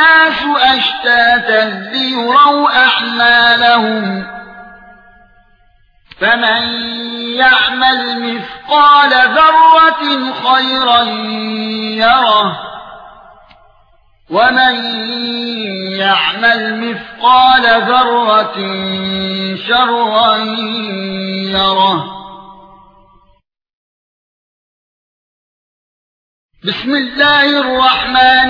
الناس أشتاتا ليروا اعمالهم فمن يعمل مثقال ذرة خيرا يره. ومن يعمل مثقال ذرة شرا يره. بسم الله الرحمن